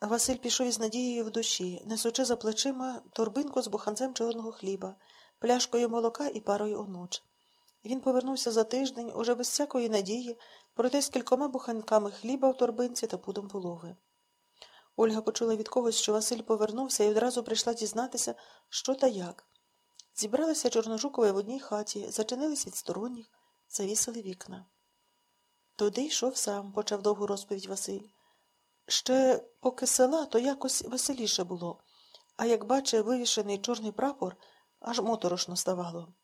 Василь пішов із надією в душі, несучи за плечима торбинку з буханцем чорного хліба, пляшкою молока і парою онуч. Він повернувся за тиждень, уже без всякої надії, проте з кількома буханками хліба в торбинці та пудом полови. Ольга почула від когось, що Василь повернувся і одразу прийшла дізнатися, що та як. Зібралися Чорножукове в одній хаті, зачинились від сторонніх, завісили вікна. Туди йшов сам, почав довгу розповідь Василь. Ще поки села, то якось веселіше було, а як бачив вивішений чорний прапор, аж моторошно ставало.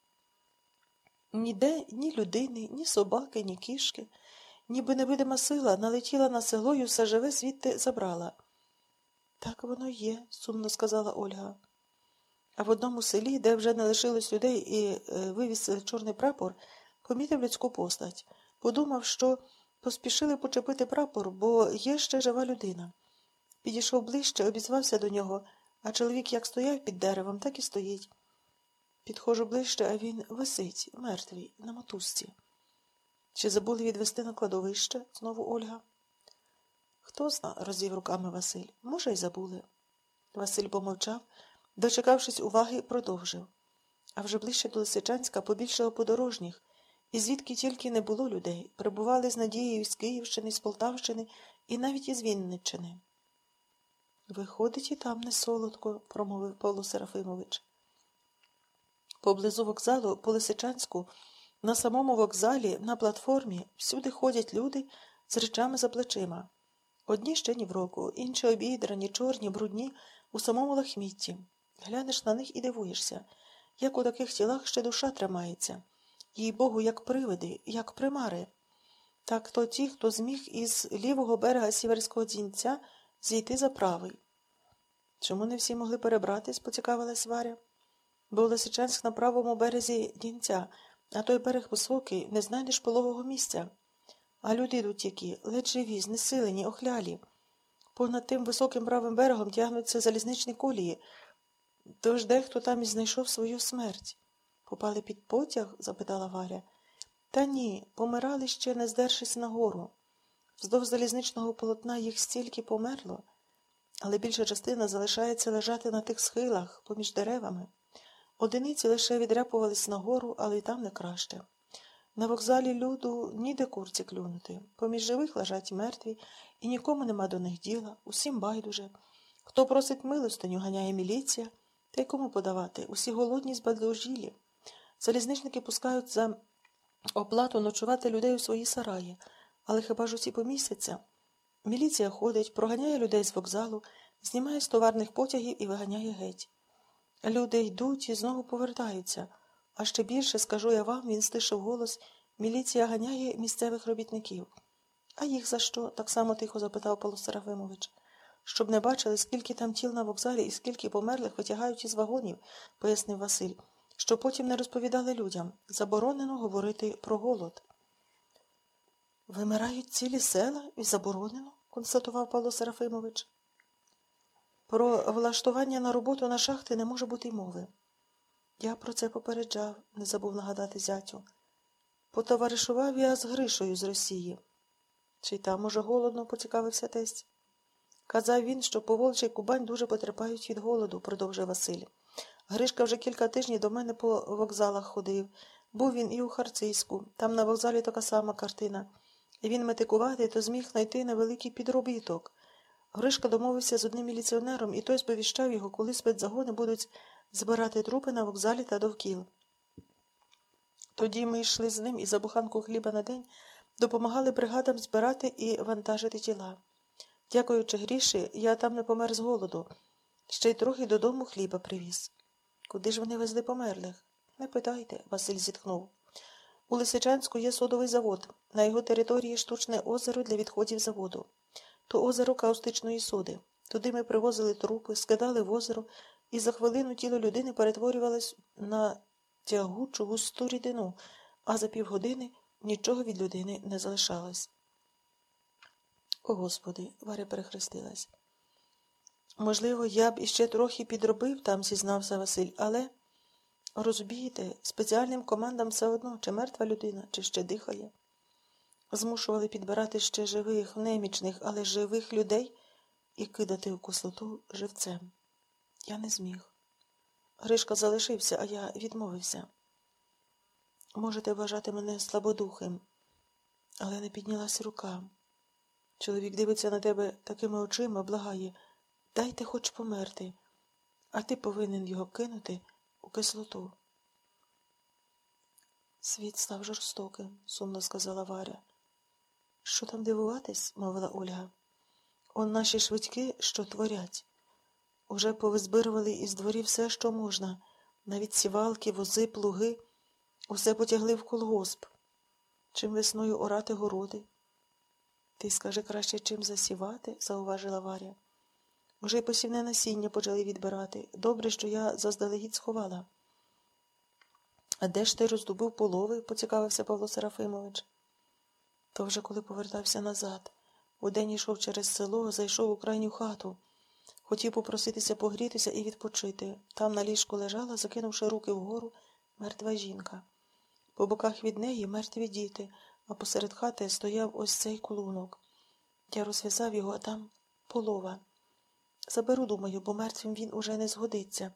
Ніде ні людини, ні собаки, ні кішки, ніби невидима сила налетіла на село і все живе звідти забрала. Так воно є, сумно сказала Ольга. А в одному селі, де вже не лишилось людей і е, вивісили чорний прапор, помітив людську постать. Подумав, що поспішили почепити прапор, бо є ще жива людина. Підійшов ближче, обізвався до нього, а чоловік як стояв під деревом, так і стоїть. Підходжу ближче, а він висить, мертвий, на мотузці. Чи забули відвести на кладовище? знову Ольга. Хто зна, розвів руками Василь. Може, й забули. Василь помовчав, дочекавшись уваги, продовжив. А вже ближче до Лисичанська побільшало подорожніх, і звідки тільки не було людей, прибували з надією з Київщини, з Полтавщини і навіть із Вінниччини. Виходить, і там не солодко, промовив Павло Серафимович. Поблизу вокзалу, по Лисичанську, на самому вокзалі, на платформі, всюди ходять люди з речами за плечима. Одні ще ні в року, інші обідрані, чорні, брудні, у самому лахмітті. Глянеш на них і дивуєшся, як у таких тілах ще душа тримається, їй Богу, як привиди, як примари. Так то ті, хто зміг із лівого берега сіверського дзінця зійти за правий. Чому не всі могли перебратись, поцікавилась Варя. Бо Лисичанськ на правому березі дінця, а той берег високий, не знайдеш пологого місця. А люди йдуть які, ледь живі, знесилені, охлялі. Понад тим високим правим берегом тягнуться залізничні колії, тож дехто там і знайшов свою смерть. Попали під потяг? запитала Варя. Та ні, помирали ще, не здершись нагору. Вздовж залізничного полотна їх стільки померло, але більша частина залишається лежати на тих схилах, поміж деревами. Одиниці лише відряпувались нагору, але й там не краще. На вокзалі люду ніде курці клюнути. Поміж живих лежать мертві, і нікому нема до них діла, усім байдуже. Хто просить милостиню, ганяє міліція, та й кому подавати, усі голодні збадложілі. Залізничники пускають за оплату ночувати людей у свої сараї, але хіба ж усі помістяться? Міліція ходить, проганяє людей з вокзалу, знімає з товарних потягів і виганяє геть. Люди йдуть і знову повертаються. А ще більше, скажу я вам, він стишив голос, міліція ганяє місцевих робітників. А їх за що? так само тихо запитав Павло Серафимович. Щоб не бачили, скільки там тіл на вокзалі і скільки померлих витягають із вагонів, пояснив Василь, щоб потім не розповідали людям. Заборонено говорити про голод. Вимирають цілі села і заборонено, констатував Павло Серафимович. Про влаштування на роботу на шахти не може бути й мови. Я про це попереджав, не забув нагадати зятю. Потоваришував я з Гришою з Росії. Чи там, уже голодно, поцікавився тесть. Казав він, що Поволчий Кубань дуже потерпають від голоду, продовжив Василь. Гришка вже кілька тижнів до мене по вокзалах ходив. Був він і у Харцизьку. Там на вокзалі така сама картина. Він метикувати, то зміг знайти невеликий підробіток. Гришка домовився з одним міліціонером, і той сповіщав його, коли спецзагони будуть збирати трупи на вокзалі та довкіл. Тоді ми йшли з ним і за буханку хліба на день допомагали бригадам збирати і вантажити тіла. Дякуючи гріші, я там не помер з голоду, ще й трохи додому хліба привіз. Куди ж вони везли померлих? Не питайте, Василь зітхнув. У Лисичанську є содовий завод. На його території штучне озеро для відходів заводу. То озеро каустичної соди. Туди ми привозили трупи, скидали в озеро, і за хвилину тіло людини перетворювалось на тягучу густу рідину, а за півгодини нічого від людини не залишалось. О Господи, Варя перехрестилась. Можливо, я б іще трохи підробив там, зізнався Василь, але, розумієте, спеціальним командам все одно, чи мертва людина, чи ще дихає. Змушували підбирати ще живих, немічних, але живих людей і кидати в кислоту живцем. Я не зміг. Гришка залишився, а я відмовився. Можете вважати мене слабодухим, але не піднялась рука. Чоловік дивиться на тебе такими очима, благає дайте хоч померти, а ти повинен його кинути у кислоту. Світ став жорстоким, сумно сказала Варя. Що там дивуватись? мовила Ольга. Он наші швидкі, що творять. Уже повизбирували із дворів все, що можна, навіть сівалки, вози, плуги, усе потягли в колгосп. Чим весною орати городи. Ти скажи краще, чим засівати, зауважила Варя. Уже й посівне насіння почали відбирати. Добре, що я заздалегідь сховала. А де ж ти роздобув полови? поцікавився Павло Серафимович. То вже коли повертався назад. Удень йшов через село, зайшов у крайню хату. Хотів попроситися погрітися і відпочити. Там на ліжку лежала, закинувши руки вгору, мертва жінка. По боках від неї мертві діти, а посеред хати стояв ось цей колунок. Я розв'язав його, а там полова. Заберу, думаю, бо мертвим він уже не згодиться,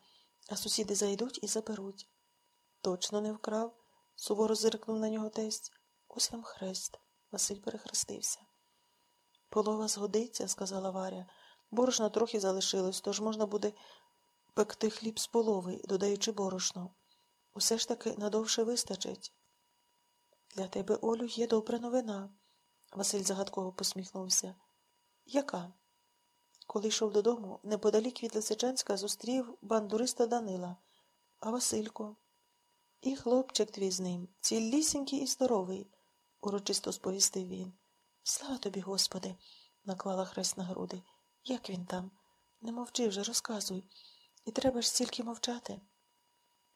а сусіди зайдуть і заберуть. Точно не вкрав, суворо зиркнув на нього тесть. Ось вам хрест. Василь перехрестився. Полова згодиться, сказала Варя. Борошна трохи залишилось, тож можна буде пекти хліб з полови, додаючи борошно. Усе ж таки надовше вистачить. Для тебе, Олю, є добра новина. Василь загадково посміхнувся. Яка? Коли йшов додому, неподалік від Лисичанська зустрів бандуриста Данила, а Василько. І хлопчик твій з ним, ціллісінький і здоровий, урочисто сповістив він. Слава тобі, Господи, наклала хрест на груди. Як він там? Не мовчи вже, розказуй. І треба ж стільки мовчати.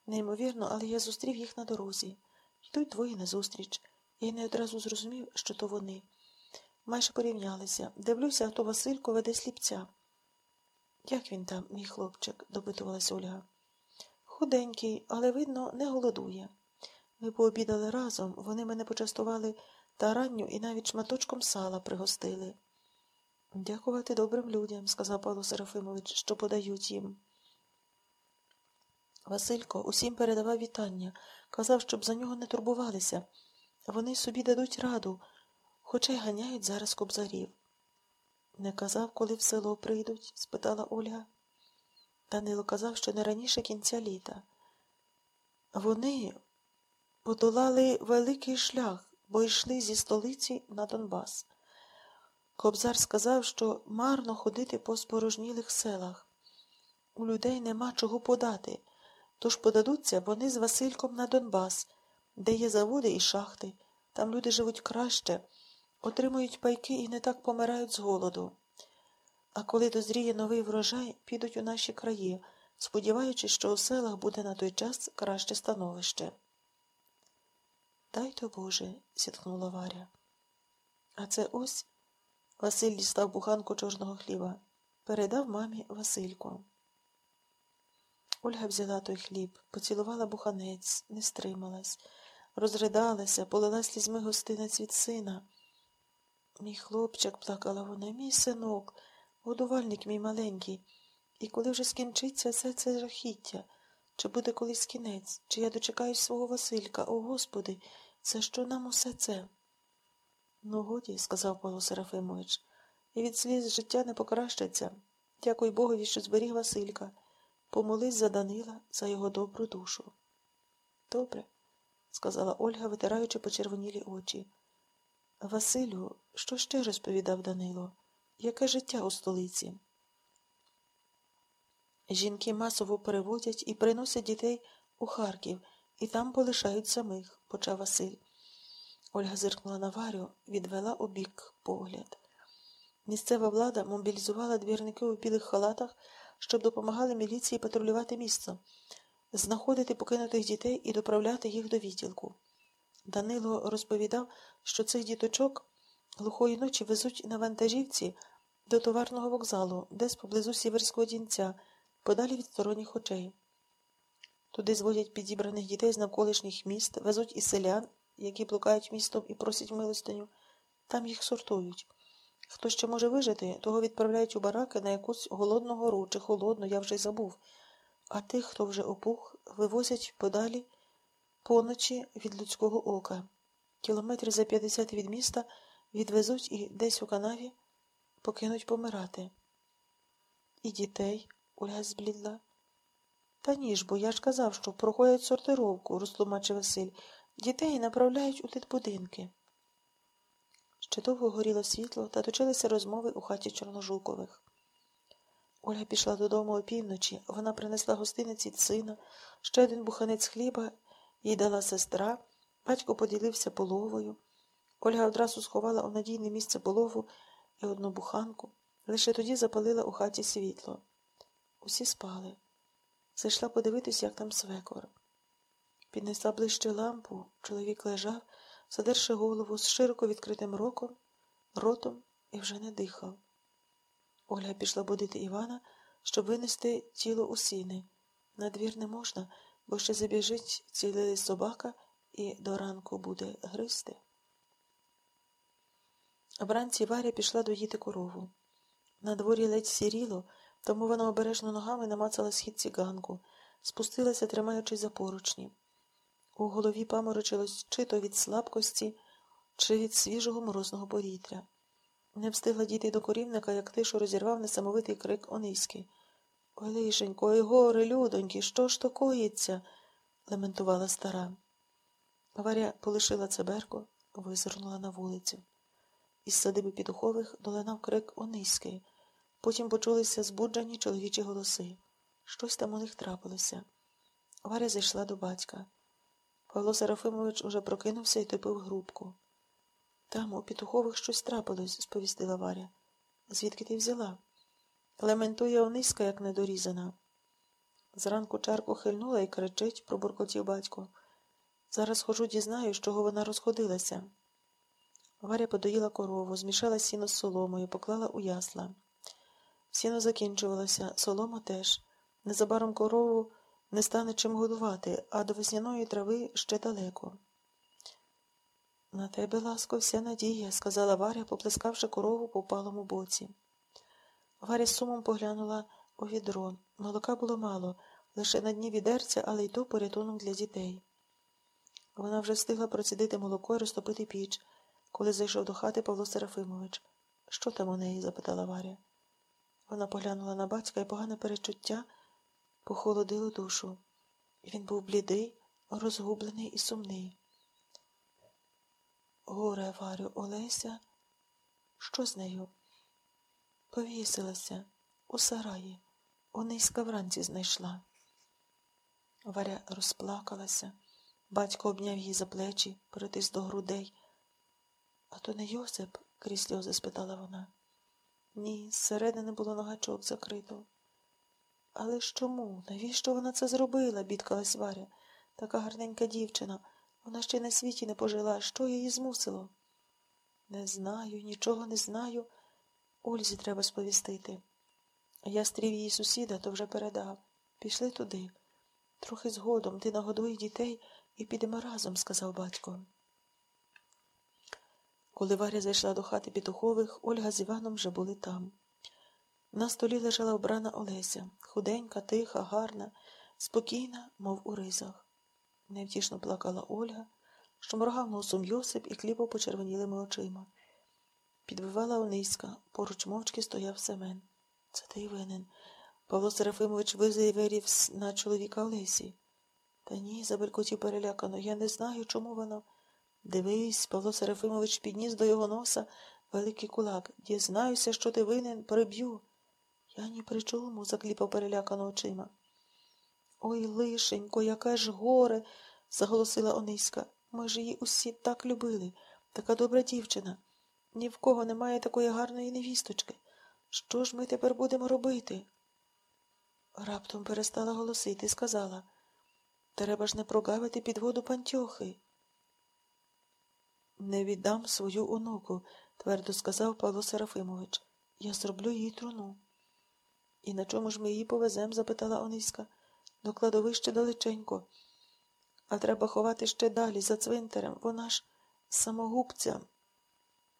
Неймовірно, але я зустрів їх на дорозі. Йдуть двоє назустріч. Я не одразу зрозумів, що то вони. Майже порівнялися. Дивлюся, а то Василько веде сліпця. Як він там, мій хлопчик? допитувалась Ольга. Худенький, але, видно, не голодує. Ми пообідали разом, вони мене почастували таранню і навіть шматочком сала пригостили. Дякувати добрим людям, сказав Павло Серафимович, що подають їм. Василько усім передавав вітання, казав, щоб за нього не турбувалися. Вони собі дадуть раду, хоча й ганяють зараз кобзарів. Не казав, коли в село прийдуть? спитала Ольга. Данило казав, що не раніше кінця літа. Вони подолали великий шлях, бо йшли зі столиці на Донбас. Кобзар сказав, що марно ходити по спорожнілих селах. У людей нема чого подати, тож подадуться вони з Васильком на Донбас, де є заводи і шахти. Там люди живуть краще, отримують пайки і не так помирають з голоду. А коли дозріє новий врожай, підуть у наші краї, сподіваючись, що у селах буде на той час краще становище. Дай то Боже, зітхнула Варя. А це ось Василь дістав буханку чорного хліба. Передав мамі Васильку. Ольга взяла той хліб, поцілувала буханець, не стрималась, розридалася, полила слізьми гостинець від сина. Мій хлопчик, плакала вона, мій синок, годувальник мій маленький. І коли вже скінчиться все це жахіття, чи буде колись кінець, чи я дочекаюсь свого Василька, о Господи, за що нам усе це? Ну, годі, сказав Павло Серафимович, і від сліз життя не покращиться. Дякуй Богові, що зберіг Василька. Помолись за Данила, за його добру душу. Добре, сказала Ольга, витираючи почервонілі очі. Василю, що ще розповідав Данило? Яке життя у столиці? Жінки масово переводять і приносять дітей у Харків, і там полишають самих, почав Василь. Ольга зиркнула на Варю, відвела обік погляд. Місцева влада мобілізувала двірників у білих халатах, щоб допомагали міліції патрулювати місце, знаходити покинутих дітей і доправляти їх до відділку. Данило розповідав, що цих діточок глухої ночі везуть на вантажівці до товарного вокзалу, десь поблизу Сіверського дінця, подалі від сторонніх очей. Туди зводять підібраних дітей з навколишніх міст, везуть і селян, які блукають містом і просять милостиню, там їх сортують. Хто ще може вижити, того відправляють у бараки на якусь голодну гору чи холодну, я вже й забув. А тих, хто вже опух, вивозять подалі поночі від людського ока. Кілометрів за 50 від міста відвезуть і десь у канаві покинуть помирати. І дітей, Ольга зблідла. Та ні ж, бо я ж казав, що проходять сортировку, розтлумачив Василь. Дітей направляють у дитбудинки. Ще довго горіло світло та точилися розмови у хаті Чорножукових. Ольга пішла додому опівночі. Вона принесла гостиниці сина, ще один буханець хліба їй дала сестра, батько поділився половою. Ольга одразу сховала у надійне місце полову і одну буханку, лише тоді запалила у хаті світло. Усі спали. Зайшла подивитись, як там свекор. Піднесла ближче лампу, чоловік лежав, задерши голову з широко відкритим роком, ротом і вже не дихав. Оля пішла будити Івана, щоб винести тіло у сіни. На двір не можна, бо ще забіжить цілий собака і до ранку буде гризти. Вранці Варя пішла доїти корову. На дворі ледь сіріло, тому вона обережно ногами намацала схід циганку, спустилася, тримаючись за поручні. У голові паморочилось чи то від слабкості, чи від свіжого морозного повітря. Не встигла дійти до корівника, як тишу розірвав несамовитий крик Ониськи. Ой, лишенько, ой горе, людоньки, що ж то коїться? лементувала стара. Варя полишила цеберку, визирнула на вулицю. Із садиби підухових долинав крик Ониськи. Потім почулися збуджені чоловічі голоси. Щось там у них трапилося. Варя зайшла до батька. Павло Серафимович уже прокинувся і топив грубку. Там, у Петухових, щось трапилось, сповістила Варя. Звідки ти взяла? Лементує Ониська, як недорізана. Зранку чарку хильнула і кричить, пробуркотів батько. Зараз хожу, дізнаю, з чого вона розходилася. Варя подоїла корову, змішала сіно з соломою, поклала у ясла. Сіно закінчувалося, солома теж. Незабаром корову не стане чим годувати, а до весняної трави ще далеко. На тебе, ласко, вся надія, сказала Варя, поплескавши корову по впалому боці. Варя сумом поглянула у відро. Молока було мало, лише на дні відерця, але й то порятунок для дітей. Вона вже встигла процідити молоко і розтопити піч, коли зайшов до хати Павло Серафимович. Що там у неї? запитала Варя. Вона поглянула на батька і погане перечуття похолодило душу. Він був блідий, розгублений і сумний. Горе, Варю, Олеся. Що з нею? Повісилася у сараї. Ониська вранці знайшла. Варя розплакалася. Батько обняв її за плечі, притис до грудей. А то не Йосип? крізь сльози спитала вона. Ні, зсередини було ногачок закрито. Але ж чому? Навіщо вона це зробила? бідкалась Варя. Така гарненька дівчина. Вона ще на світі не пожила. Що її змусило? Не знаю, нічого не знаю. Ользі треба сповістити. Я стрів її сусіда, то вже передав. Пішли туди. Трохи згодом ти нагодуй дітей і підемо разом, сказав батько. Коли Варя зайшла до хати Петухових, Ольга з Іваном вже були там. На столі лежала обрана Олеся, худенька, тиха, гарна, спокійна, мов у ризах. Невтішно плакала Ольга, що моргав носом Йосип і кліпав почервонілими очима. Підвивала Ониська, поруч мовчки стояв Семен. Це ти винен. Павло Серафимович визаявив на чоловіка Олесі. Та ні, забелькотів перелякано. Я не знаю, чому воно. Дивись, Павло Серафимович підніс до його носа великий кулак. Дізнаюся, що ти винен, приб'ю. Я ні при чому, закліпав перелякано очима. Ой, лишенько, яке ж горе, заголосила Ониська. Ми ж її усі так любили. Така добра дівчина. Ні в кого немає такої гарної невісточки. Що ж ми тепер будемо робити? Раптом перестала голосити сказала Треба ж не прогавити під воду пантьохи. Не віддам свою онуку, твердо сказав Павло Серафимович. Я зроблю їй труну. І на чому ж ми її повезем? запитала Ониська. До кладовища далеченько. А треба ховати ще далі, за цвинтарем. Вона ж самогубця.